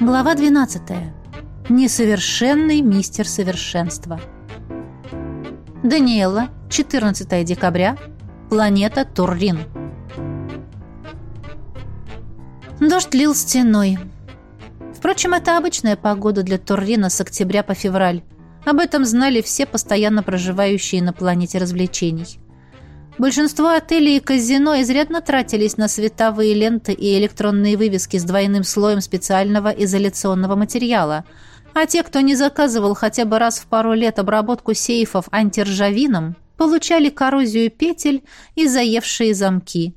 Глава 12. Несовершенный мистер совершенства. Даниэла, 14 декабря. Планета Туррин. Дождь лил стеной. Впрочем, это обычная погода для Туррина с октября по февраль. Об этом знали все постоянно проживающие на планете развлечений. Большинство отелей и казино изрядно тратились на световые ленты и электронные вывески с двойным слоем специального изоляционного материала. А те, кто не заказывал хотя бы раз в пару лет обработку сейфов антиржавином, получали коррозию петель и заевшие замки.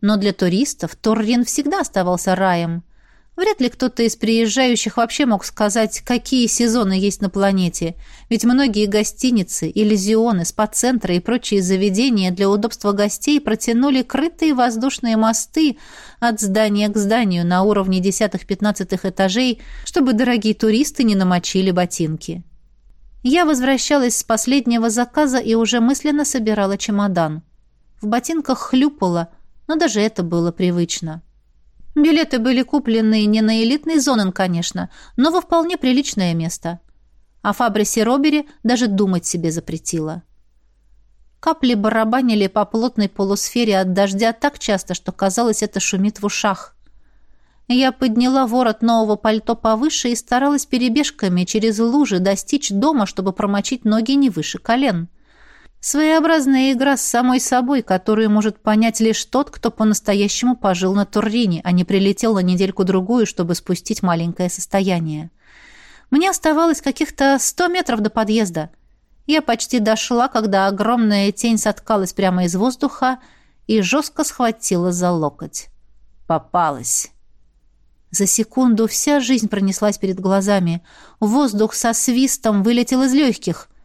Но для туристов Торрин всегда оставался раем – Вряд ли кто-то из приезжающих вообще мог сказать, какие сезоны есть на планете, ведь многие гостиницы, иллюзионы, спа-центры и прочие заведения для удобства гостей протянули крытые воздушные мосты от здания к зданию на уровне десятых-пятнадцатых этажей, чтобы дорогие туристы не намочили ботинки. Я возвращалась с последнего заказа и уже мысленно собирала чемодан. В ботинках хлюпала, но даже это было привычно. Билеты были куплены не на элитный зонен, конечно, но во вполне приличное место. О Фабрисе Робере даже думать себе запретила. Капли барабанили по плотной полусфере от дождя так часто, что казалось, это шумит в ушах. Я подняла ворот нового пальто повыше и старалась перебежками через лужи достичь дома, чтобы промочить ноги не выше колен. Своеобразная игра с самой собой, которую может понять лишь тот, кто по-настоящему пожил на Туррине, а не прилетел на недельку-другую, чтобы спустить маленькое состояние. Мне оставалось каких-то сто метров до подъезда. Я почти дошла, когда огромная тень соткалась прямо из воздуха и жестко схватила за локоть. Попалась. За секунду вся жизнь пронеслась перед глазами. Воздух со свистом вылетел из легких —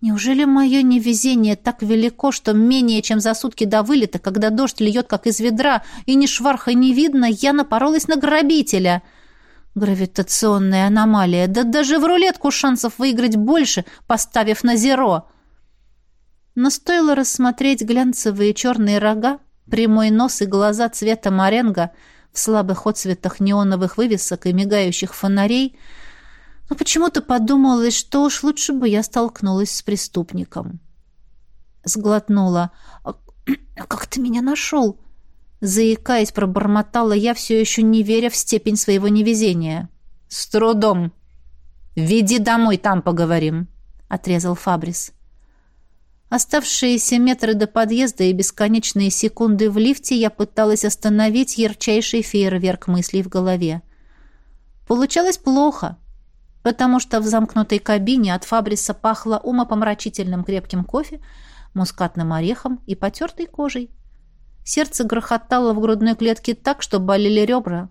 Неужели мое невезение так велико, что менее чем за сутки до вылета, когда дождь льет как из ведра, и ни шварха не видно, я напоролась на грабителя? Гравитационная аномалия. Да даже в рулетку шансов выиграть больше, поставив на зеро. Но стоило рассмотреть глянцевые черные рога, прямой нос и глаза цвета моренго в слабых отцветах неоновых вывесок и мигающих фонарей — но почему-то подумалось, что уж лучше бы я столкнулась с преступником. Сглотнула. «А, «А как ты меня нашел?» Заикаясь, пробормотала я, все еще не веря в степень своего невезения. «С трудом. Веди домой, там поговорим», — отрезал Фабрис. Оставшиеся метры до подъезда и бесконечные секунды в лифте я пыталась остановить ярчайший фейерверк мыслей в голове. Получалось плохо потому что в замкнутой кабине от Фабриса пахло умопомрачительным крепким кофе, мускатным орехом и потертой кожей. Сердце грохотало в грудной клетке так, что болели ребра.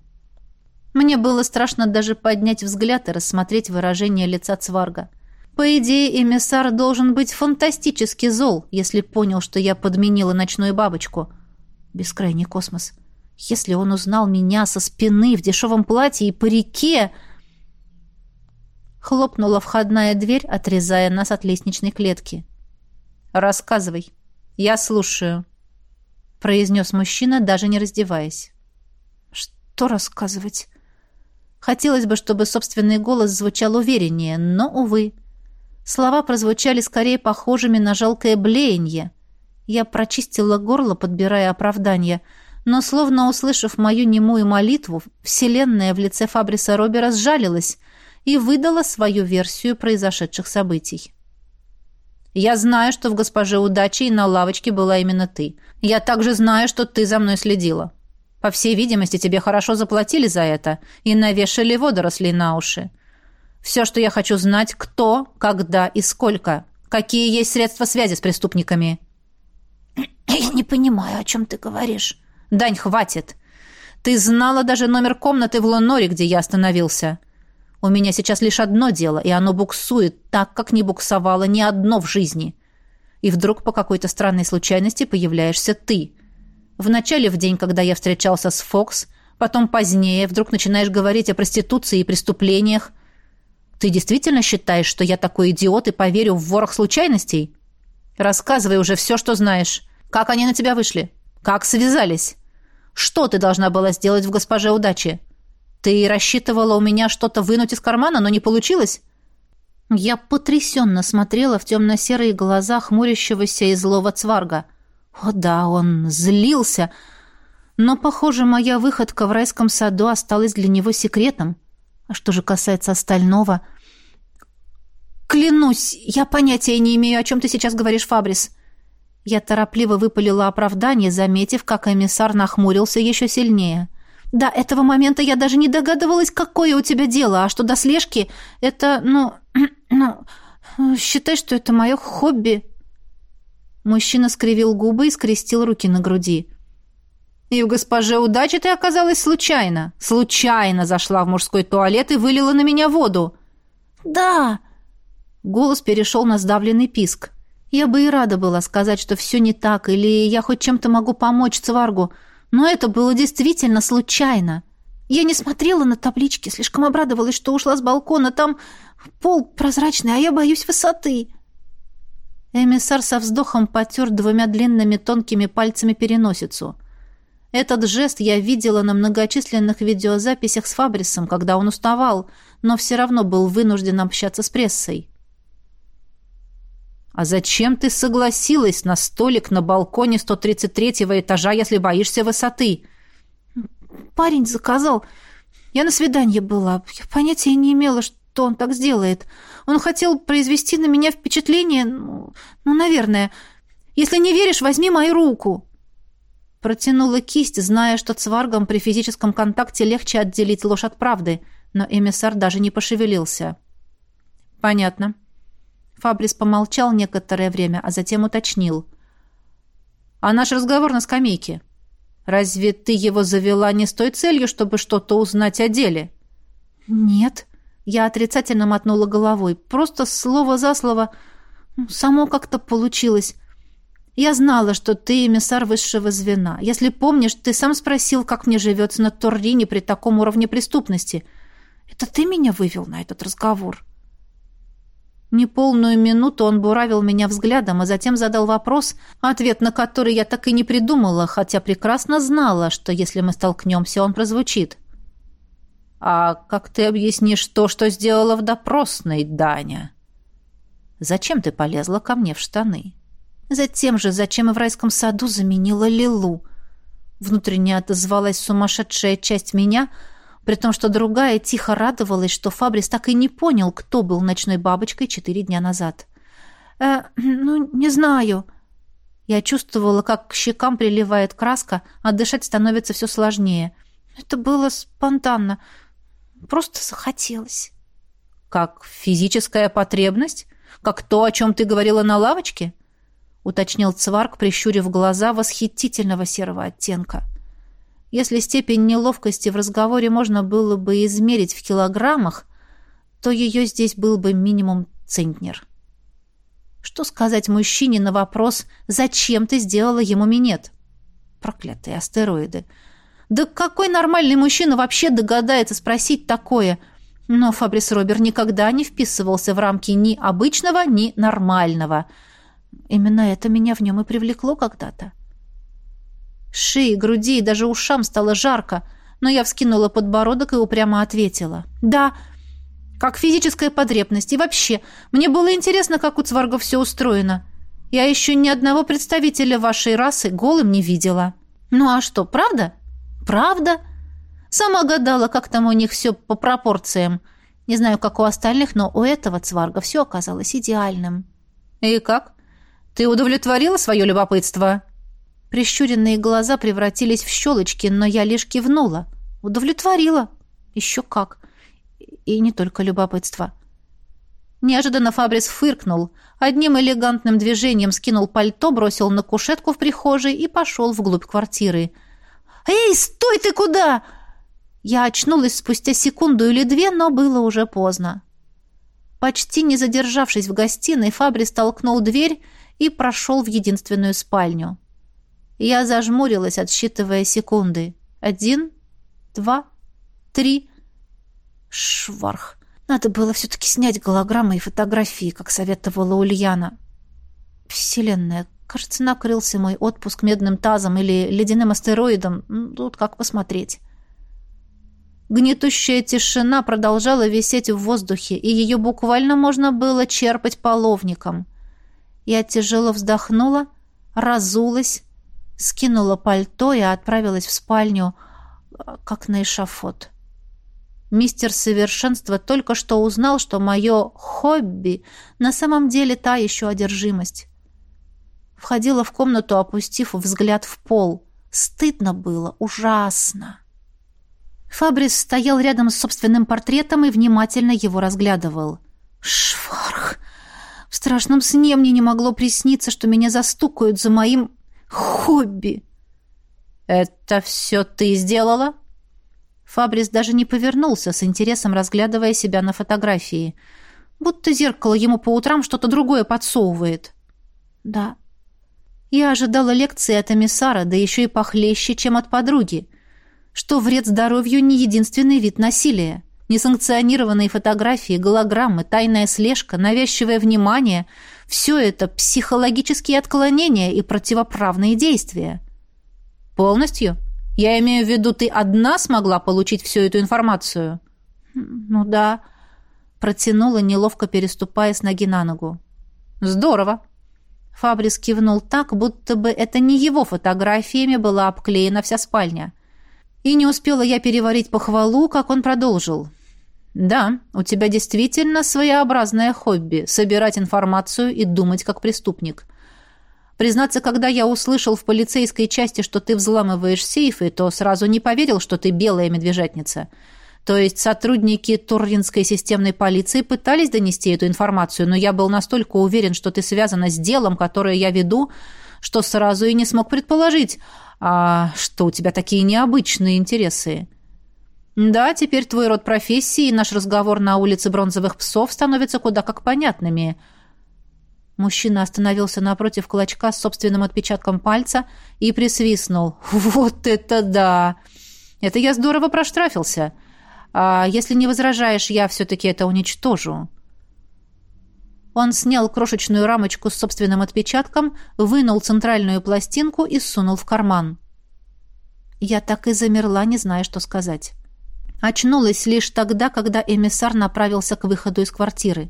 Мне было страшно даже поднять взгляд и рассмотреть выражение лица Цварга. По идее, эмиссар должен быть фантастически зол, если понял, что я подменила ночную бабочку. Бескрайний космос. Если он узнал меня со спины в дешевом платье и парике... Хлопнула входная дверь, отрезая нас от лестничной клетки. «Рассказывай. Я слушаю», — произнес мужчина, даже не раздеваясь. «Что рассказывать?» Хотелось бы, чтобы собственный голос звучал увереннее, но, увы. Слова прозвучали скорее похожими на жалкое блеяние. Я прочистила горло, подбирая оправдания, но, словно услышав мою немую молитву, вселенная в лице Фабриса Робера сжалилась, и выдала свою версию произошедших событий. «Я знаю, что в госпоже удачи и на лавочке была именно ты. Я также знаю, что ты за мной следила. По всей видимости, тебе хорошо заплатили за это и навешали водорослей на уши. Все, что я хочу знать, кто, когда и сколько. Какие есть средства связи с преступниками?» «Я не понимаю, о чем ты говоришь». «Дань, хватит. Ты знала даже номер комнаты в Лоноре, где я остановился. У меня сейчас лишь одно дело, и оно буксует так, как не буксовало ни одно в жизни. И вдруг по какой-то странной случайности появляешься ты. Вначале в день, когда я встречался с Фокс, потом позднее вдруг начинаешь говорить о проституции и преступлениях. Ты действительно считаешь, что я такой идиот и поверю в ворох случайностей? Рассказывай уже все, что знаешь. Как они на тебя вышли? Как связались? Что ты должна была сделать в госпоже удачи? Ты рассчитывала у меня что-то вынуть из кармана, но не получилось?» Я потрясенно смотрела в темно-серые глаза хмурящегося и злого цварга. О да, он злился, но, похоже, моя выходка в райском саду осталась для него секретом. А что же касается остального... «Клянусь, я понятия не имею, о чем ты сейчас говоришь, Фабрис». Я торопливо выпалила оправдание, заметив, как эмиссар нахмурился еще сильнее. До этого момента я даже не догадывалась, какое у тебя дело, а что до слежки, это, ну, ну, считай, что это мое хобби. Мужчина скривил губы и скрестил руки на груди. И у госпожи удачи ты оказалась случайно. Случайно зашла в мужской туалет и вылила на меня воду. Да. Голос перешел на сдавленный писк. Я бы и рада была сказать, что все не так, или я хоть чем-то могу помочь Цваргу, но это было действительно случайно. Я не смотрела на таблички, слишком обрадовалась, что ушла с балкона. Там пол прозрачный, а я боюсь высоты. Эмиссар со вздохом потер двумя длинными тонкими пальцами переносицу. Этот жест я видела на многочисленных видеозаписях с Фабрисом, когда он уставал, но все равно был вынужден общаться с прессой. «А зачем ты согласилась на столик на балконе 133-го этажа, если боишься высоты?» «Парень заказал. Я на свидании была. Я понятия не имела, что он так сделает. Он хотел произвести на меня впечатление, ну, ну наверное. Если не веришь, возьми мою руку». Протянула кисть, зная, что цваргам при физическом контакте легче отделить ложь от правды, но эмиссар даже не пошевелился. «Понятно». Фабрис помолчал некоторое время, а затем уточнил. «А наш разговор на скамейке? Разве ты его завела не с той целью, чтобы что-то узнать о деле?» «Нет». Я отрицательно мотнула головой. Просто слово за слово. Само как-то получилось. Я знала, что ты эмиссар высшего звена. Если помнишь, ты сам спросил, как мне живется на Торрине при таком уровне преступности. Это ты меня вывел на этот разговор?» Неполную минуту он буравил меня взглядом, а затем задал вопрос, ответ на который я так и не придумала, хотя прекрасно знала, что если мы столкнемся, он прозвучит. «А как ты объяснишь то, что сделала в допросной, Даня?» «Зачем ты полезла ко мне в штаны?» «Затем же, зачем и в райском саду заменила Лилу?» Внутренне отозвалась сумасшедшая часть меня — при том, что другая тихо радовалась, что Фабрис так и не понял, кто был ночной бабочкой четыре дня назад. «Э, ну, не знаю». Я чувствовала, как к щекам приливает краска, а дышать становится все сложнее. Это было спонтанно. Просто захотелось. «Как физическая потребность? Как то, о чем ты говорила на лавочке?» уточнил Цварк, прищурив глаза восхитительного серого оттенка. Если степень неловкости в разговоре можно было бы измерить в килограммах, то ее здесь был бы минимум центнер. Что сказать мужчине на вопрос «Зачем ты сделала ему минет?» Проклятые астероиды. Да какой нормальный мужчина вообще догадается спросить такое? Но Фабрис Робер никогда не вписывался в рамки ни обычного, ни нормального. Именно это меня в нем и привлекло когда-то. Шеи, груди и даже ушам стало жарко, но я вскинула подбородок и упрямо ответила. «Да, как физическая потребность. И вообще, мне было интересно, как у цваргов все устроено. Я еще ни одного представителя вашей расы голым не видела». «Ну а что, правда?» «Правда?» Сама гадала, как там у них все по пропорциям. Не знаю, как у остальных, но у этого цварга все оказалось идеальным. «И как? Ты удовлетворила свое любопытство?» Прищуренные глаза превратились в щелочки, но я лишь кивнула. Удовлетворила. Еще как. И не только любопытство. Неожиданно Фабрис фыркнул, одним элегантным движением скинул пальто, бросил на кушетку в прихожей и пошел вглубь квартиры. «Эй, стой ты куда!» Я очнулась спустя секунду или две, но было уже поздно. Почти не задержавшись в гостиной, Фабрис толкнул дверь и прошел в единственную спальню. Я зажмурилась, отсчитывая секунды. Один, два, три. Шварх. Надо было все-таки снять голограммы и фотографии, как советовала Ульяна. Вселенная. Кажется, накрылся мой отпуск медным тазом или ледяным астероидом. Тут как посмотреть. Гнетущая тишина продолжала висеть в воздухе, и ее буквально можно было черпать половником. Я тяжело вздохнула, разулась, скинула пальто и отправилась в спальню, как на эшафот. Мистер Совершенство только что узнал, что мое хобби на самом деле та еще одержимость. Входила в комнату, опустив взгляд в пол. Стыдно было, ужасно. Фабрис стоял рядом с собственным портретом и внимательно его разглядывал. «Шварх! В страшном сне мне не могло присниться, что меня застукают за моим хобби!» «Это все ты сделала?» Фабрис даже не повернулся, с интересом разглядывая себя на фотографии. Будто зеркало ему по утрам что-то другое подсовывает. «Да». Я ожидала лекции от эмиссара, да еще и похлеще, чем от подруги что вред здоровью не единственный вид насилия. Несанкционированные фотографии, голограммы, тайная слежка, навязчивое внимание – все это психологические отклонения и противоправные действия. Полностью? Я имею в виду, ты одна смогла получить всю эту информацию? Ну да, протянула, неловко переступая с ноги на ногу. Здорово. Фабрис кивнул так, будто бы это не его фотографиями была обклеена вся спальня. И не успела я переварить похвалу, как он продолжил. «Да, у тебя действительно своеобразное хобби – собирать информацию и думать как преступник. Признаться, когда я услышал в полицейской части, что ты взламываешь сейфы, то сразу не поверил, что ты белая медвежатница. То есть сотрудники Турринской системной полиции пытались донести эту информацию, но я был настолько уверен, что ты связана с делом, которое я веду, что сразу и не смог предположить – а что у тебя такие необычные интересы? Да, теперь твой род профессии и наш разговор на улице бронзовых псов становятся куда как понятными. Мужчина остановился напротив клочка с собственным отпечатком пальца и присвистнул. Вот это да! Это я здорово проштрафился. А если не возражаешь, я все-таки это уничтожу. Он снял крошечную рамочку с собственным отпечатком, вынул центральную пластинку и сунул в карман. Я так и замерла, не зная, что сказать. Очнулась лишь тогда, когда эмиссар направился к выходу из квартиры.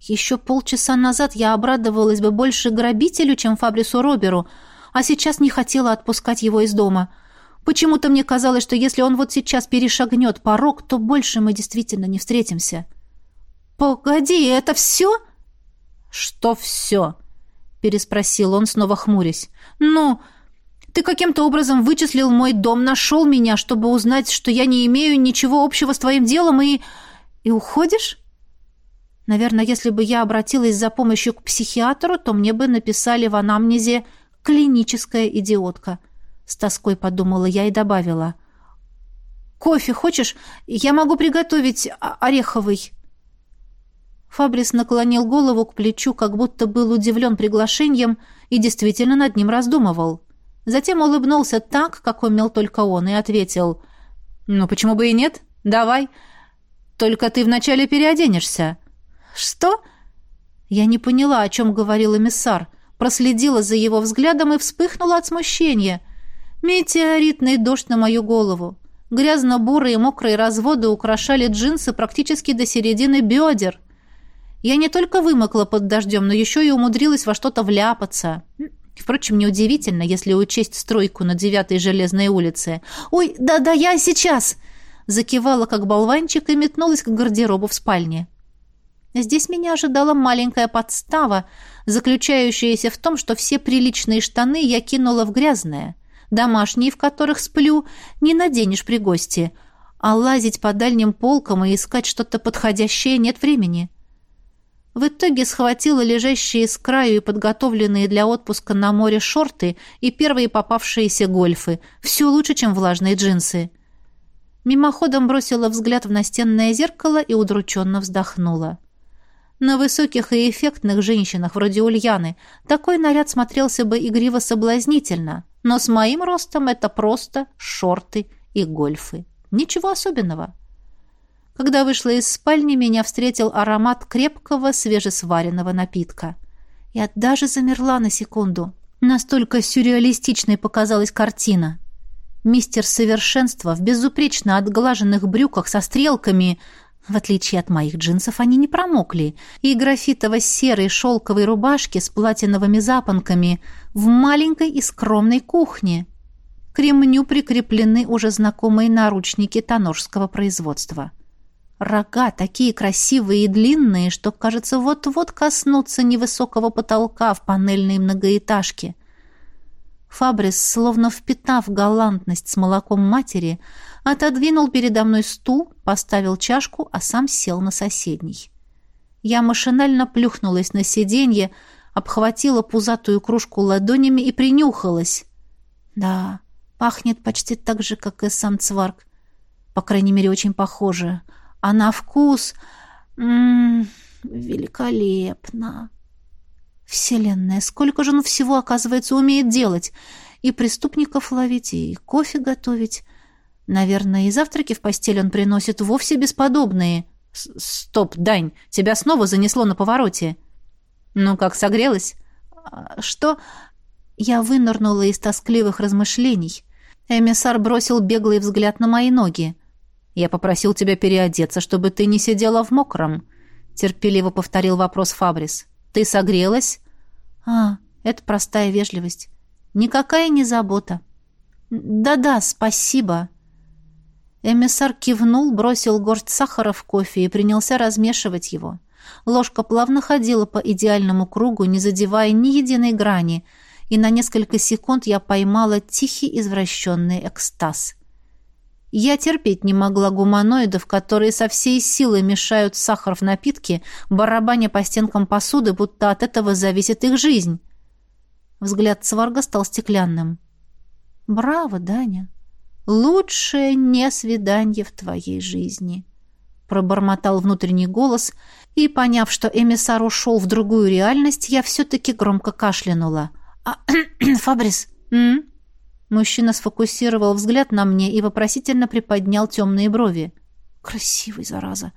Еще полчаса назад я обрадовалась бы больше грабителю, чем Фабрису Роберу, а сейчас не хотела отпускать его из дома. Почему-то мне казалось, что если он вот сейчас перешагнет порог, то больше мы действительно не встретимся. «Погоди, это все?» «Что все?» — переспросил он, снова хмурясь. «Ну, ты каким-то образом вычислил мой дом, нашел меня, чтобы узнать, что я не имею ничего общего с твоим делом, и... и уходишь?» Наверное, если бы я обратилась за помощью к психиатру, то мне бы написали в анамнезе «клиническая идиотка». С тоской подумала я и добавила. «Кофе хочешь? Я могу приготовить ореховый». Фабрис наклонил голову к плечу, как будто был удивлен приглашением и действительно над ним раздумывал. Затем улыбнулся так, как умел только он, и ответил. «Ну, почему бы и нет? Давай. Только ты вначале переоденешься». «Что?» Я не поняла, о чем говорил эмиссар. Проследила за его взглядом и вспыхнула от смущения. Метеоритный дождь на мою голову. Грязно-бурые мокрые разводы украшали джинсы практически до середины бедер. Я не только вымокла под дождем, но еще и умудрилась во что-то вляпаться. Впрочем, неудивительно, если учесть стройку на девятой железной улице. «Ой, да-да, я сейчас!» Закивала, как болванчик, и метнулась к гардеробу в спальне. Здесь меня ожидала маленькая подстава, заключающаяся в том, что все приличные штаны я кинула в грязное. Домашние, в которых сплю, не наденешь при гости, а лазить по дальним полкам и искать что-то подходящее нет времени. В итоге схватила лежащие с краю и подготовленные для отпуска на море шорты и первые попавшиеся гольфы. Все лучше, чем влажные джинсы. Мимоходом бросила взгляд в настенное зеркало и удрученно вздохнула. На высоких и эффектных женщинах, вроде Ульяны, такой наряд смотрелся бы игриво-соблазнительно, но с моим ростом это просто шорты и гольфы. Ничего особенного. Когда вышла из спальни, меня встретил аромат крепкого свежесваренного напитка. Я даже замерла на секунду. Настолько сюрреалистичной показалась картина. Мистер Совершенство в безупречно отглаженных брюках со стрелками, в отличие от моих джинсов, они не промокли, и графитово-серой шелковой рубашки с платиновыми запонками в маленькой и скромной кухне. К ремню прикреплены уже знакомые наручники тоножского производства. Рога такие красивые и длинные, что, кажется, вот-вот коснутся невысокого потолка в панельной многоэтажке. Фабрис, словно впитав галантность с молоком матери, отодвинул передо мной стул, поставил чашку, а сам сел на соседний. Я машинально плюхнулась на сиденье, обхватила пузатую кружку ладонями и принюхалась. Да, Пахнет почти так же, как и сам цварк. По крайней мере, очень похоже. А на вкус... М -м, великолепно. Вселенная, сколько же он всего, оказывается, умеет делать. И преступников ловить, и кофе готовить. Наверное, и завтраки в постель он приносит вовсе бесподобные. Стоп, Дань, тебя снова занесло на повороте. Ну как, согрелась? А, что? Я вынырнула из тоскливых размышлений. Эмиссар бросил беглый взгляд на мои ноги. «Я попросил тебя переодеться, чтобы ты не сидела в мокром», — терпеливо повторил вопрос Фабрис. «Ты согрелась?» «А, это простая вежливость. Никакая не забота». «Да-да, спасибо». Эмиссар кивнул, бросил горсть сахара в кофе и принялся размешивать его. Ложка плавно ходила по идеальному кругу, не задевая ни единой грани — и на несколько секунд я поймала тихий извращенный экстаз. Я терпеть не могла гуманоидов, которые со всей силы мешают сахар в напитке, барабаня по стенкам посуды, будто от этого зависит их жизнь. Взгляд Цварга стал стеклянным. «Браво, Даня! Лучшее не свидание в твоей жизни!» Пробормотал внутренний голос, и, поняв, что эмиссар ушел в другую реальность, я все-таки громко кашлянула — а, Фабрис, м? Мужчина сфокусировал взгляд на мне и вопросительно приподнял темные брови. Красивый, зараза.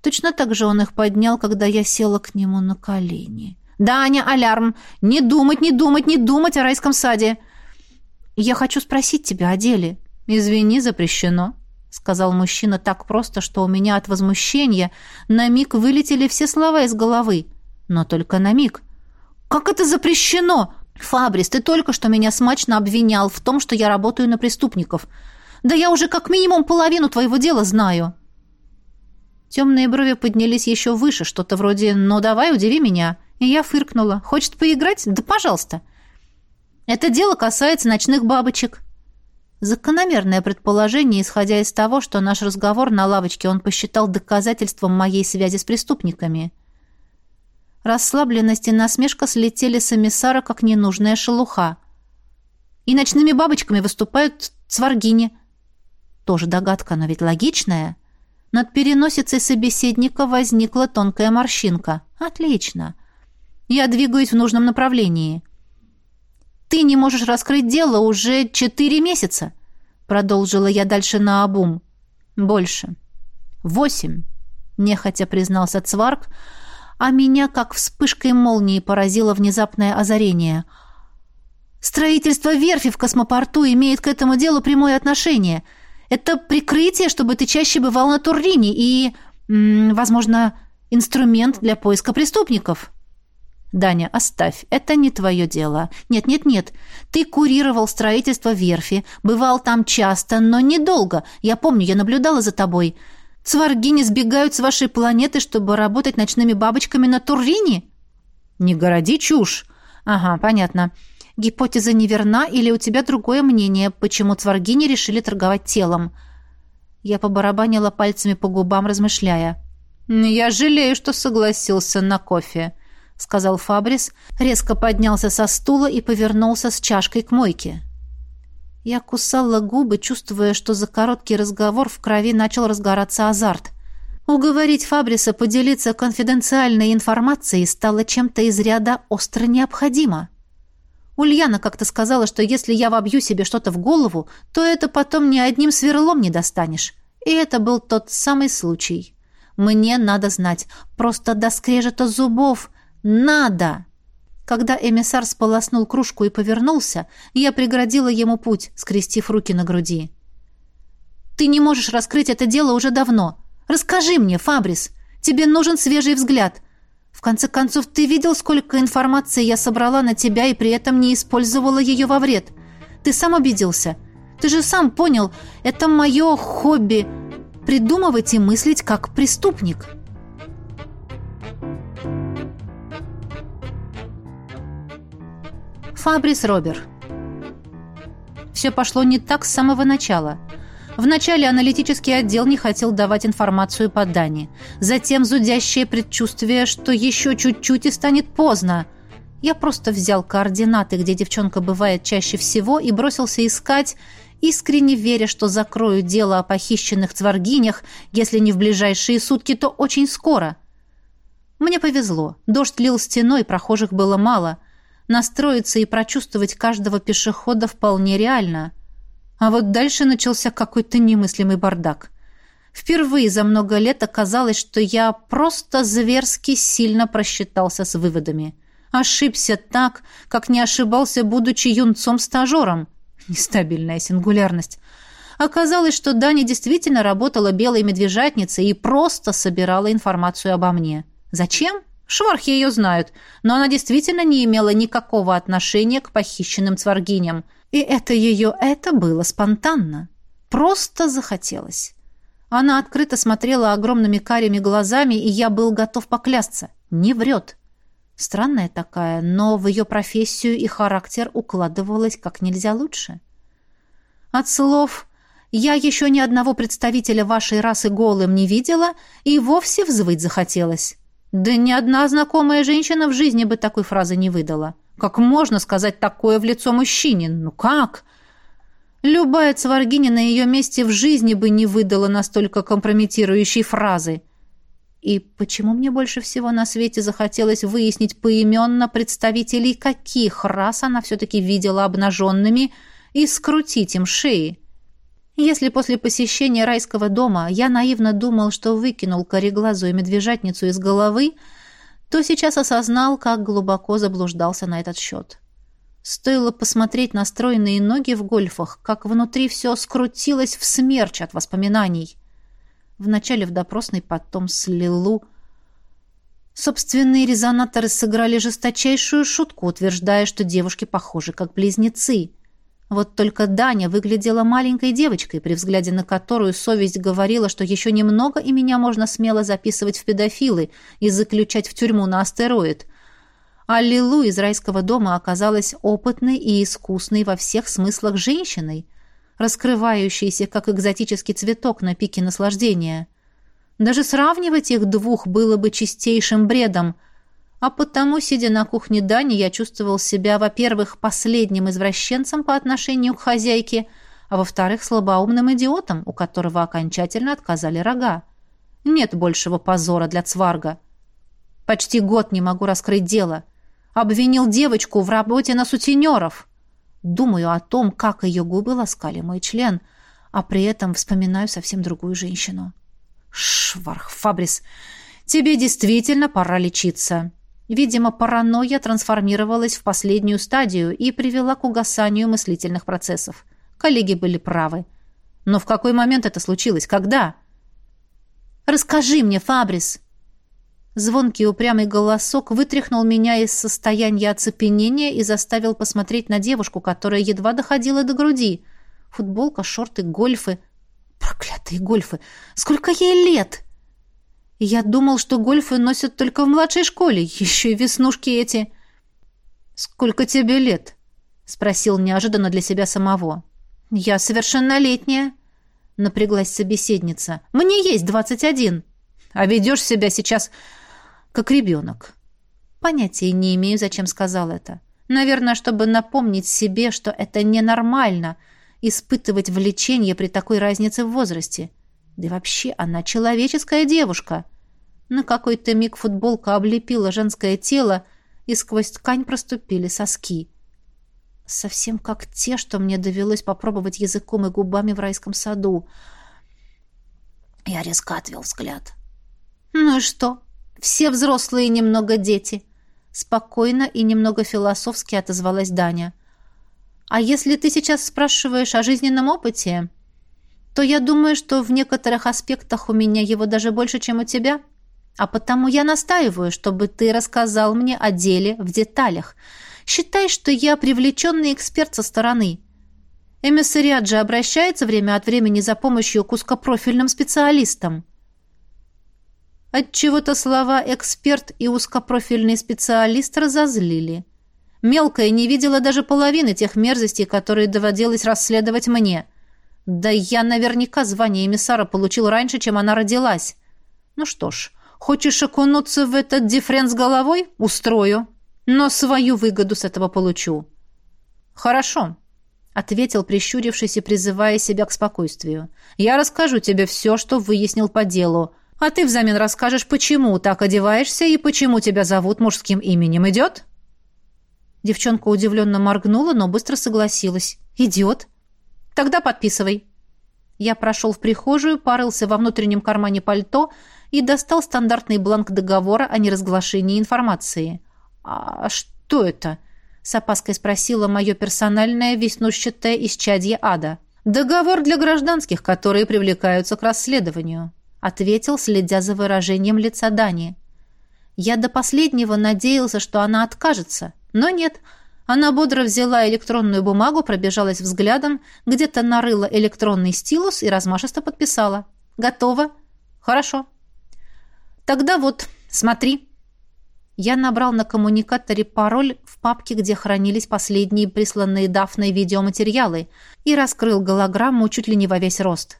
Точно так же он их поднял, когда я села к нему на колени. «Даня, алярм! Не думать, не думать, не думать о райском саде!» «Я хочу спросить тебя о деле». «Извини, запрещено», — сказал мужчина так просто, что у меня от возмущения на миг вылетели все слова из головы. Но только на миг. «Как это запрещено?» «Фабрис, ты только что меня смачно обвинял в том, что я работаю на преступников. Да я уже как минимум половину твоего дела знаю». Темные брови поднялись еще выше, что-то вроде «ну давай, удиви меня». И я фыркнула. «Хочет поиграть? Да пожалуйста». «Это дело касается ночных бабочек». Закономерное предположение, исходя из того, что наш разговор на лавочке он посчитал доказательством моей связи с преступниками – Расслабленность и насмешка слетели с эмиссара, как ненужная шелуха. И ночными бабочками выступают цваргини. Тоже догадка, но ведь логичная. Над переносицей собеседника возникла тонкая морщинка. Отлично. Я двигаюсь в нужном направлении. Ты не можешь раскрыть дело уже четыре месяца, продолжила я дальше на обум. Больше. Восемь, нехотя признался Цварк, а меня, как вспышкой молнии, поразило внезапное озарение. «Строительство верфи в космопорту имеет к этому делу прямое отношение. Это прикрытие, чтобы ты чаще бывал на Туррине и, возможно, инструмент для поиска преступников». «Даня, оставь, это не твое дело. Нет-нет-нет, ты курировал строительство верфи, бывал там часто, но недолго. Я помню, я наблюдала за тобой. Цваргини сбегают с вашей планеты, чтобы работать ночными бабочками на Туррине? Не городи чушь. Ага, понятно. Гипотеза неверна или у тебя другое мнение, почему цваргини решили торговать телом? Я побарабанила пальцами по губам, размышляя. «Я жалею, что согласился на кофе», — сказал Фабрис, резко поднялся со стула и повернулся с чашкой к мойке. Я кусала губы, чувствуя, что за короткий разговор в крови начал разгораться азарт. Уговорить Фабриса поделиться конфиденциальной информацией стало чем-то из ряда остро необходимо. Ульяна как-то сказала, что если я вобью себе что-то в голову, то это потом ни одним сверлом не достанешь. И это был тот самый случай. Мне надо знать. Просто до скрежета зубов. Надо! Когда эмиссар сполоснул кружку и повернулся, я преградила ему путь, скрестив руки на груди. «Ты не можешь раскрыть это дело уже давно. Расскажи мне, Фабрис. Тебе нужен свежий взгляд. В конце концов, ты видел, сколько информации я собрала на тебя и при этом не использовала ее во вред. Ты сам убедился. Ты же сам понял, это мое хобби — придумывать и мыслить как преступник». Фабрис Робер. Все пошло не так с самого начала. Вначале аналитический отдел не хотел давать информацию по Дани. Затем зудящее предчувствие, что еще чуть-чуть и станет поздно. Я просто взял координаты, где девчонка бывает чаще всего, и бросился искать, искренне веря, что закрою дело о похищенных цваргинях, если не в ближайшие сутки, то очень скоро. Мне повезло. Дождь лил стеной, прохожих было мало — Настроиться и прочувствовать каждого пешехода вполне реально. А вот дальше начался какой-то немыслимый бардак. Впервые за много лет оказалось, что я просто зверски сильно просчитался с выводами. Ошибся так, как не ошибался, будучи юнцом-стажером. Нестабильная сингулярность. Оказалось, что Дани действительно работала белой медвежатницей и просто собирала информацию обо мне. Зачем? Швархи ее знают, но она действительно не имела никакого отношения к похищенным цваргиням. И это ее это было спонтанно. Просто захотелось. Она открыто смотрела огромными карими глазами, и я был готов поклясться. Не врет. Странная такая, но в ее профессию и характер укладывалась как нельзя лучше. От слов «я еще ни одного представителя вашей расы голым не видела» и вовсе взвыть захотелось. Да ни одна знакомая женщина в жизни бы такой фразы не выдала. Как можно сказать такое в лицо мужчине? Ну как? Любая цваргиня на ее месте в жизни бы не выдала настолько компрометирующей фразы. И почему мне больше всего на свете захотелось выяснить поименно представителей каких рас она все-таки видела обнаженными и скрутить им шеи? Если после посещения райского дома я наивно думал, что выкинул кореглазую медвежатницу из головы, то сейчас осознал, как глубоко заблуждался на этот счет. Стоило посмотреть на стройные ноги в гольфах, как внутри все скрутилось в смерч от воспоминаний. Вначале в допросной, потом с Лилу. Собственные резонаторы сыграли жесточайшую шутку, утверждая, что девушки похожи как близнецы — вот только Даня выглядела маленькой девочкой, при взгляде на которую совесть говорила, что еще немного, и меня можно смело записывать в педофилы и заключать в тюрьму на астероид. А Лилу из райского дома оказалась опытной и искусной во всех смыслах женщиной, раскрывающейся, как экзотический цветок на пике наслаждения. Даже сравнивать их двух было бы чистейшим бредом – а потому, сидя на кухне Дани, я чувствовал себя, во-первых, последним извращенцем по отношению к хозяйке, а во-вторых, слабоумным идиотом, у которого окончательно отказали рога. Нет большего позора для цварга. Почти год не могу раскрыть дело. Обвинил девочку в работе на сутенеров. Думаю о том, как ее губы ласкали мой член, а при этом вспоминаю совсем другую женщину. Шварх, Фабрис, тебе действительно пора лечиться. Видимо, паранойя трансформировалась в последнюю стадию и привела к угасанию мыслительных процессов. Коллеги были правы. Но в какой момент это случилось? Когда? «Расскажи мне, Фабрис!» Звонкий упрямый голосок вытряхнул меня из состояния оцепенения и заставил посмотреть на девушку, которая едва доходила до груди. Футболка, шорты, гольфы. Проклятые гольфы! Сколько ей лет! Я думал, что гольфы носят только в младшей школе, еще и веснушки эти. Сколько тебе лет? спросил неожиданно для себя самого. Я совершеннолетняя, напряглась собеседница. Мне есть двадцать один. А ведешь себя сейчас как ребенок. Понятия не имею, зачем сказал это. Наверное, чтобы напомнить себе, что это ненормально испытывать влечение при такой разнице в возрасте. Да и вообще она человеческая девушка. На какой-то миг футболка облепила женское тело, и сквозь ткань проступили соски. Совсем как те, что мне довелось попробовать языком и губами в райском саду. Я резко отвел взгляд. «Ну и что? Все взрослые немного дети. Спокойно и немного философски отозвалась Даня. А если ты сейчас спрашиваешь о жизненном опыте, то я думаю, что в некоторых аспектах у меня его даже больше, чем у тебя. А потому я настаиваю, чтобы ты рассказал мне о деле в деталях. Считай, что я привлеченный эксперт со стороны. Эмиссариат же обращается время от времени за помощью к узкопрофильным специалистам. Отчего-то слова «эксперт» и «узкопрофильный специалист» разозлили. Мелкая не видела даже половины тех мерзостей, которые доводилось расследовать мне. Да я наверняка звание эмиссара получил раньше, чем она родилась. Ну что ж, хочешь окунуться в этот дифференс головой? Устрою. Но свою выгоду с этого получу. Хорошо, ответил, прищурившись и призывая себя к спокойствию. Я расскажу тебе все, что выяснил по делу. А ты взамен расскажешь, почему так одеваешься и почему тебя зовут мужским именем. Идет?» Девчонка удивленно моргнула, но быстро согласилась. «Идет. Тогда подписывай». Я прошел в прихожую, порылся во внутреннем кармане пальто и достал стандартный бланк договора о неразглашении информации. «А что это?» — с опаской спросила мое персональное веснущатое исчадье ада. «Договор для гражданских, которые привлекаются к расследованию», — ответил, следя за выражением лица Дани. Я до последнего надеялся, что она откажется, но нет. Она бодро взяла электронную бумагу, пробежалась взглядом, где-то нарыла электронный стилус и размашисто подписала. «Готово?» «Хорошо». «Тогда вот, смотри». Я набрал на коммуникаторе пароль в папке, где хранились последние присланные Дафной видеоматериалы, и раскрыл голограмму чуть ли не во весь рост.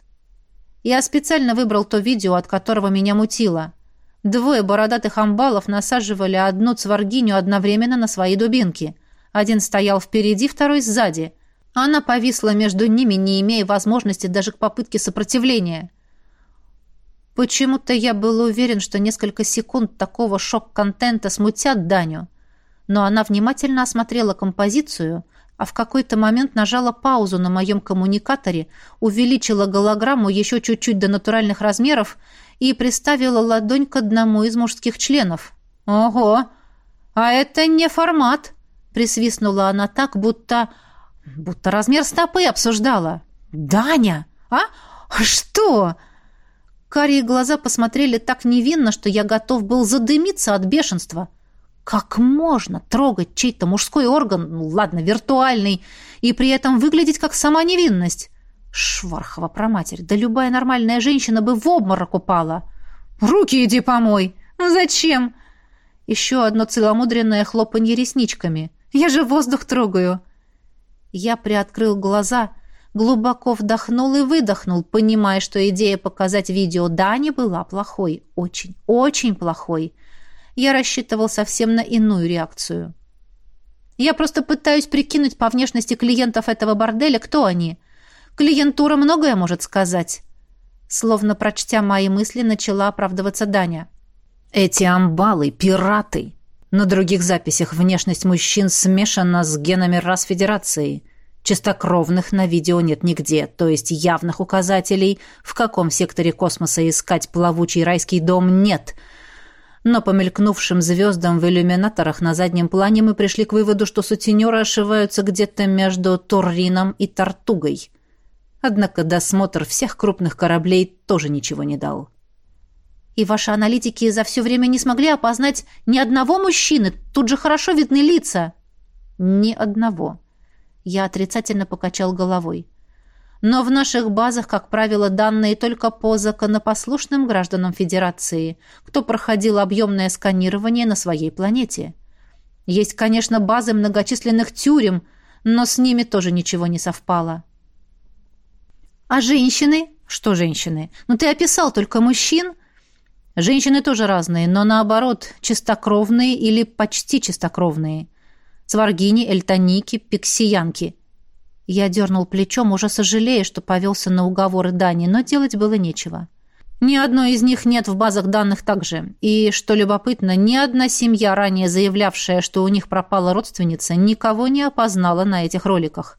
Я специально выбрал то видео, от которого меня мутило. Двое бородатых амбалов насаживали одну цваргиню одновременно на свои дубинки. Один стоял впереди, второй сзади. Она повисла между ними, не имея возможности даже к попытке сопротивления. Почему-то я был уверен, что несколько секунд такого шок-контента смутят Даню. Но она внимательно осмотрела композицию, а в какой-то момент нажала паузу на моем коммуникаторе, увеличила голограмму еще чуть-чуть до натуральных размеров и приставила ладонь к одному из мужских членов. «Ого! А это не формат!» — присвистнула она так, будто... будто размер стопы обсуждала. «Даня! А? Что?» Карие глаза посмотрели так невинно, что я готов был задымиться от бешенства. Как можно трогать чей-то мужской орган, ну ладно, виртуальный, и при этом выглядеть как сама невинность? Швархова проматерь, да любая нормальная женщина бы в обморок упала. «Руки иди помой!» «Ну «Зачем?» Еще одно целомудренное хлопанье ресничками. «Я же воздух трогаю!» Я приоткрыл глаза, глубоко вдохнул и выдохнул, понимая, что идея показать видео Дани была плохой. Очень, очень плохой. Я рассчитывал совсем на иную реакцию. Я просто пытаюсь прикинуть по внешности клиентов этого борделя, кто они. Клиентура многое может сказать. Словно прочтя мои мысли, начала оправдываться Даня. Эти амбалы — пираты. На других записях внешность мужчин смешана с генами рас Федерации. Чистокровных на видео нет нигде, то есть явных указателей, в каком секторе космоса искать плавучий райский дом, нет. Но по мелькнувшим звездам в иллюминаторах на заднем плане мы пришли к выводу, что сутенеры ошиваются где-то между Торрином и Тартугой. Однако досмотр всех крупных кораблей тоже ничего не дал. И ваши аналитики за все время не смогли опознать ни одного мужчины, тут же хорошо видны лица. Ни одного. Я отрицательно покачал головой. Но в наших базах, как правило, данные только по законопослушным гражданам Федерации, кто проходил объемное сканирование на своей планете. Есть, конечно, базы многочисленных тюрем, но с ними тоже ничего не совпало. А женщины? Что женщины? Ну ты описал только мужчин. Женщины тоже разные, но наоборот, чистокровные или почти чистокровные. Сваргини, эльтоники, пиксиянки. Я дернул плечом, уже сожалея, что повелся на уговоры Дани, но делать было нечего. Ни одной из них нет в базах данных также. И, что любопытно, ни одна семья, ранее заявлявшая, что у них пропала родственница, никого не опознала на этих роликах.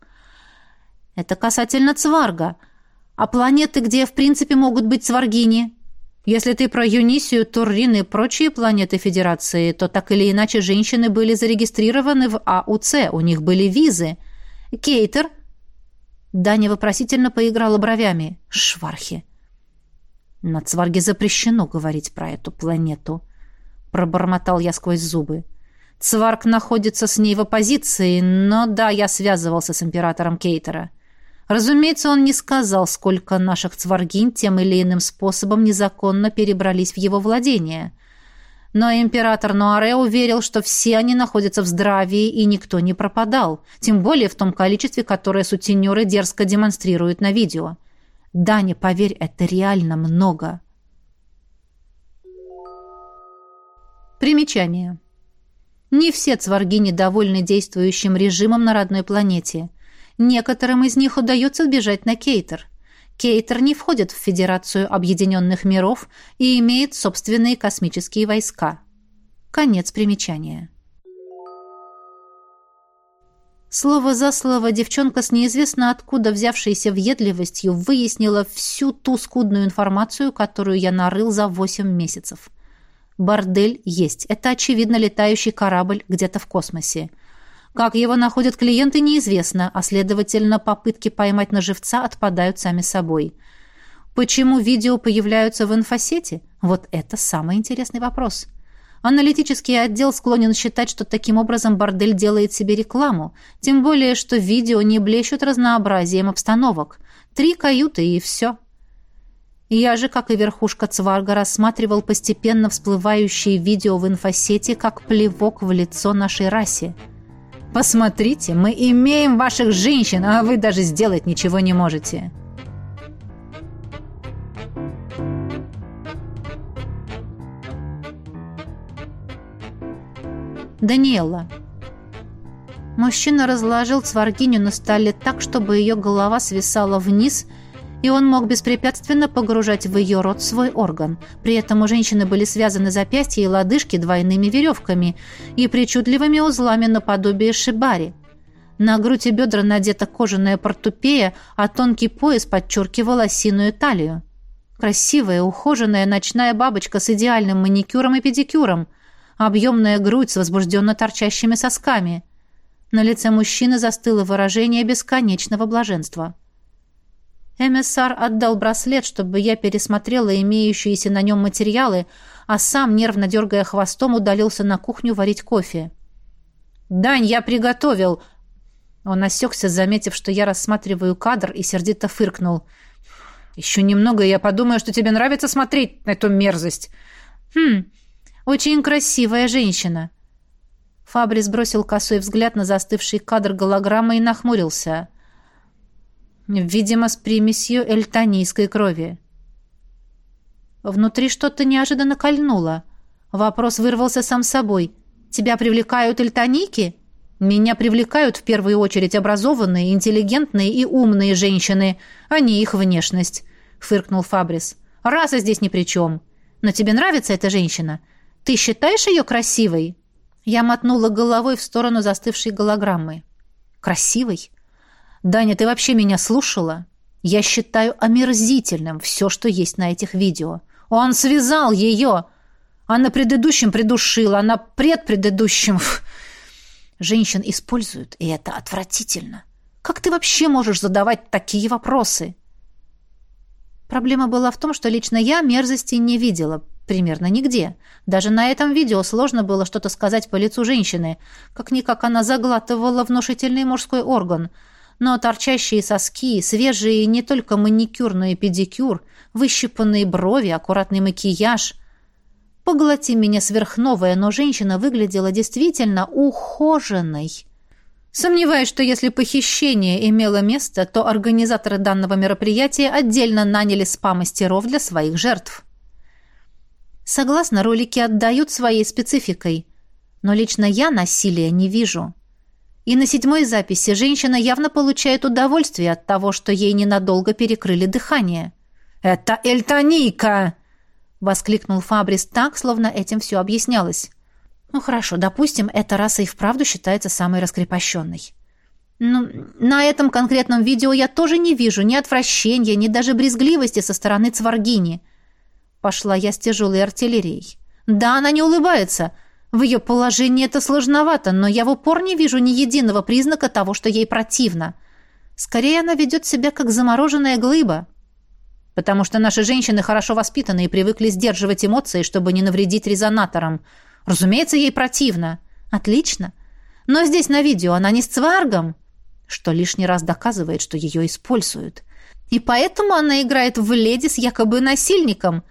Это касательно Цварга – а планеты, где в принципе могут быть сваргини? Если ты про Юнисию, Туррин и прочие планеты Федерации, то так или иначе женщины были зарегистрированы в АУЦ, у них были визы. Кейтер...» Даня вопросительно поиграла бровями. «Швархи». «На Цварге запрещено говорить про эту планету», — пробормотал я сквозь зубы. «Цварг находится с ней в оппозиции, но да, я связывался с императором Кейтера». Разумеется, он не сказал, сколько наших цваргинь тем или иным способом незаконно перебрались в его владение. Но император Нуаре уверил, что все они находятся в здравии и никто не пропадал, тем более в том количестве, которое сутенеры дерзко демонстрируют на видео. Даня, поверь, это реально много. Примечание. Не все цварги недовольны действующим режимом на родной планете – Некоторым из них удается сбежать на Кейтер. Кейтер не входит в Федерацию Объединенных Миров и имеет собственные космические войска. Конец примечания. Слово за слово девчонка с неизвестно откуда взявшейся въедливостью выяснила всю ту скудную информацию, которую я нарыл за восемь месяцев. Бордель есть. Это, очевидно, летающий корабль где-то в космосе. Как его находят клиенты, неизвестно, а, следовательно, попытки поймать на живца отпадают сами собой. Почему видео появляются в инфосете? Вот это самый интересный вопрос. Аналитический отдел склонен считать, что таким образом бордель делает себе рекламу, тем более, что видео не блещут разнообразием обстановок. Три каюты и все. Я же, как и верхушка Цварга, рассматривал постепенно всплывающие видео в инфосете как плевок в лицо нашей расе – Посмотрите, мы имеем ваших женщин, а вы даже сделать ничего не можете. Даниэла. Мужчина разложил цваргиню на столе так, чтобы ее голова свисала вниз и он мог беспрепятственно погружать в ее рот свой орган. При этом у женщины были связаны запястья и лодыжки двойными веревками и причудливыми узлами наподобие шибари. На грудь и бедра надета кожаная портупея, а тонкий пояс подчеркивал осиную талию. Красивая, ухоженная ночная бабочка с идеальным маникюром и педикюром, объемная грудь с возбужденно торчащими сосками. На лице мужчины застыло выражение бесконечного блаженства. — Эмиссар отдал браслет, чтобы я пересмотрела имеющиеся на нем материалы, а сам, нервно дергая хвостом, удалился на кухню варить кофе. «Дань, я приготовил!» Он осекся, заметив, что я рассматриваю кадр, и сердито фыркнул. «Еще немного, и я подумаю, что тебе нравится смотреть на эту мерзость». «Хм, очень красивая женщина». Фабрис бросил косой взгляд на застывший кадр голограммы и нахмурился. Видимо, с примесью эльтонийской крови. Внутри что-то неожиданно кольнуло. Вопрос вырвался сам собой. «Тебя привлекают эльтонийки?» «Меня привлекают в первую очередь образованные, интеллигентные и умные женщины, а не их внешность», — фыркнул Фабрис. «Раса здесь ни при чем. Но тебе нравится эта женщина? Ты считаешь ее красивой?» Я мотнула головой в сторону застывшей голограммы. «Красивой? «Даня, ты вообще меня слушала? Я считаю омерзительным все, что есть на этих видео. Он связал ее, а на предыдущем придушил, а на предпредыдущем... Женщин используют, и это отвратительно. Как ты вообще можешь задавать такие вопросы?» Проблема была в том, что лично я мерзости не видела, примерно нигде. Даже на этом видео сложно было что-то сказать по лицу женщины. Как-никак она заглатывала внушительный мужской орган — но торчащие соски, свежие не только маникюр, но и педикюр, выщипанные брови, аккуратный макияж. Поглоти меня сверхновая, но женщина выглядела действительно ухоженной. Сомневаюсь, что если похищение имело место, то организаторы данного мероприятия отдельно наняли спа-мастеров для своих жертв. Согласно, ролики отдают своей спецификой, но лично я насилия не вижу. И на седьмой записи женщина явно получает удовольствие от того, что ей ненадолго перекрыли дыхание. «Это Эльтоника!» — воскликнул Фабрис так, словно этим все объяснялось. «Ну хорошо, допустим, эта раса и вправду считается самой раскрепощенной. Ну, на этом конкретном видео я тоже не вижу ни отвращения, ни даже брезгливости со стороны Цваргини. Пошла я с тяжелой артиллерией. Да, она не улыбается. В ее положении это сложновато, но я в упор не вижу ни единого признака того, что ей противно. Скорее, она ведет себя как замороженная глыба. Потому что наши женщины хорошо воспитаны и привыкли сдерживать эмоции, чтобы не навредить резонаторам. Разумеется, ей противно. Отлично. Но здесь на видео она не с цваргом, что лишний раз доказывает, что ее используют. И поэтому она играет в леди с якобы насильником.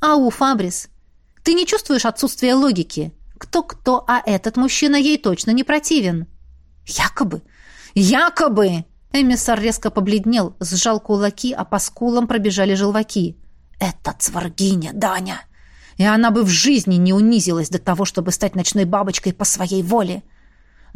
Ау, Фабрис, ты не чувствуешь отсутствия логики? Кто-кто, а этот мужчина ей точно не противен. Якобы. Якобы! Эмиссар резко побледнел, сжал кулаки, а по скулам пробежали желваки. «Это цваргиня, Даня! И она бы в жизни не унизилась до того, чтобы стать ночной бабочкой по своей воле!»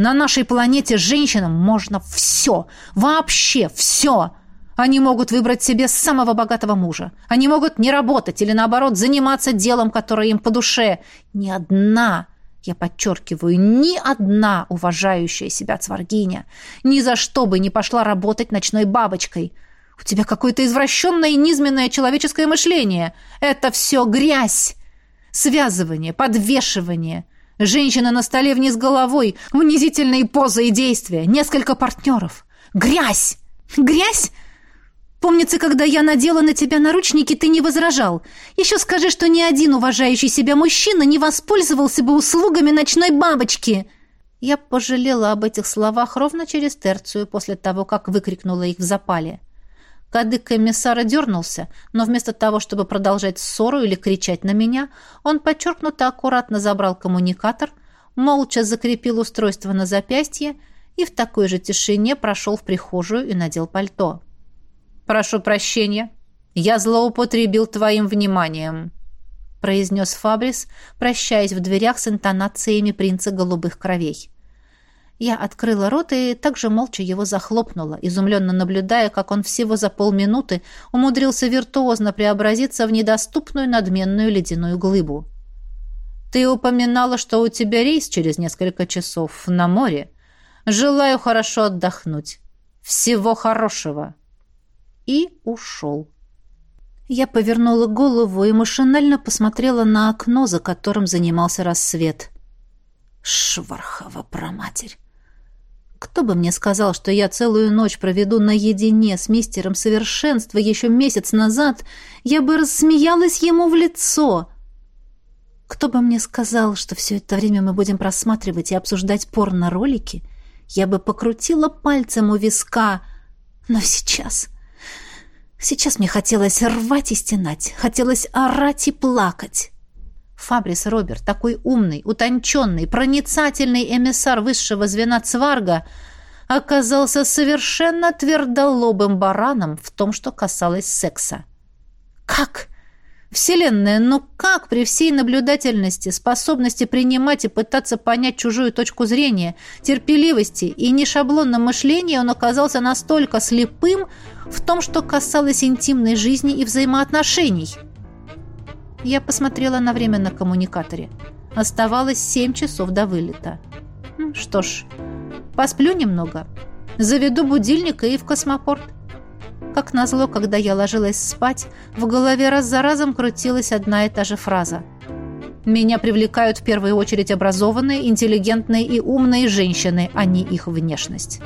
На нашей планете женщинам можно все, вообще все. Они могут выбрать себе самого богатого мужа. Они могут не работать или, наоборот, заниматься делом, которое им по душе. Ни одна, я подчеркиваю, ни одна уважающая себя цваргиня ни за что бы не пошла работать ночной бабочкой. У тебя какое-то извращенное и низменное человеческое мышление. Это все грязь. Связывание, подвешивание, Женщина на столе вниз головой, унизительные позы и действия, несколько партнеров. Грязь! Грязь? Помнится, когда я надела на тебя наручники, ты не возражал. Еще скажи, что ни один уважающий себя мужчина не воспользовался бы услугами ночной бабочки. Я пожалела об этих словах ровно через терцию после того, как выкрикнула их в запале. Кадык комиссара дернулся, но вместо того, чтобы продолжать ссору или кричать на меня, он подчеркнуто аккуратно забрал коммуникатор, молча закрепил устройство на запястье и в такой же тишине прошел в прихожую и надел пальто. «Прошу прощения, я злоупотребил твоим вниманием», произнес Фабрис, прощаясь в дверях с интонациями принца голубых кровей. Я открыла рот и также молча его захлопнула, изумленно наблюдая, как он всего за полминуты умудрился виртуозно преобразиться в недоступную надменную ледяную глыбу. «Ты упоминала, что у тебя рейс через несколько часов на море. Желаю хорошо отдохнуть. Всего хорошего!» И ушел. Я повернула голову и машинально посмотрела на окно, за которым занимался рассвет. «Швархова проматерь!» Кто бы мне сказал, что я целую ночь проведу наедине с мистером совершенства еще месяц назад, я бы рассмеялась ему в лицо. Кто бы мне сказал, что все это время мы будем просматривать и обсуждать порно-ролики, я бы покрутила пальцем у виска. Но сейчас... Сейчас мне хотелось рвать и стенать, хотелось орать и плакать. Фабрис Роберт, такой умный, утонченный, проницательный эмиссар высшего звена Цварга, оказался совершенно твердолобым бараном в том, что касалось секса. Как? Вселенная, ну как при всей наблюдательности, способности принимать и пытаться понять чужую точку зрения, терпеливости и нешаблонном мышлении он оказался настолько слепым в том, что касалось интимной жизни и взаимоотношений – я посмотрела на время на коммуникаторе. Оставалось семь часов до вылета. Что ж, посплю немного. Заведу будильник и в космопорт. Как назло, когда я ложилась спать, в голове раз за разом крутилась одна и та же фраза. «Меня привлекают в первую очередь образованные, интеллигентные и умные женщины, а не их внешность».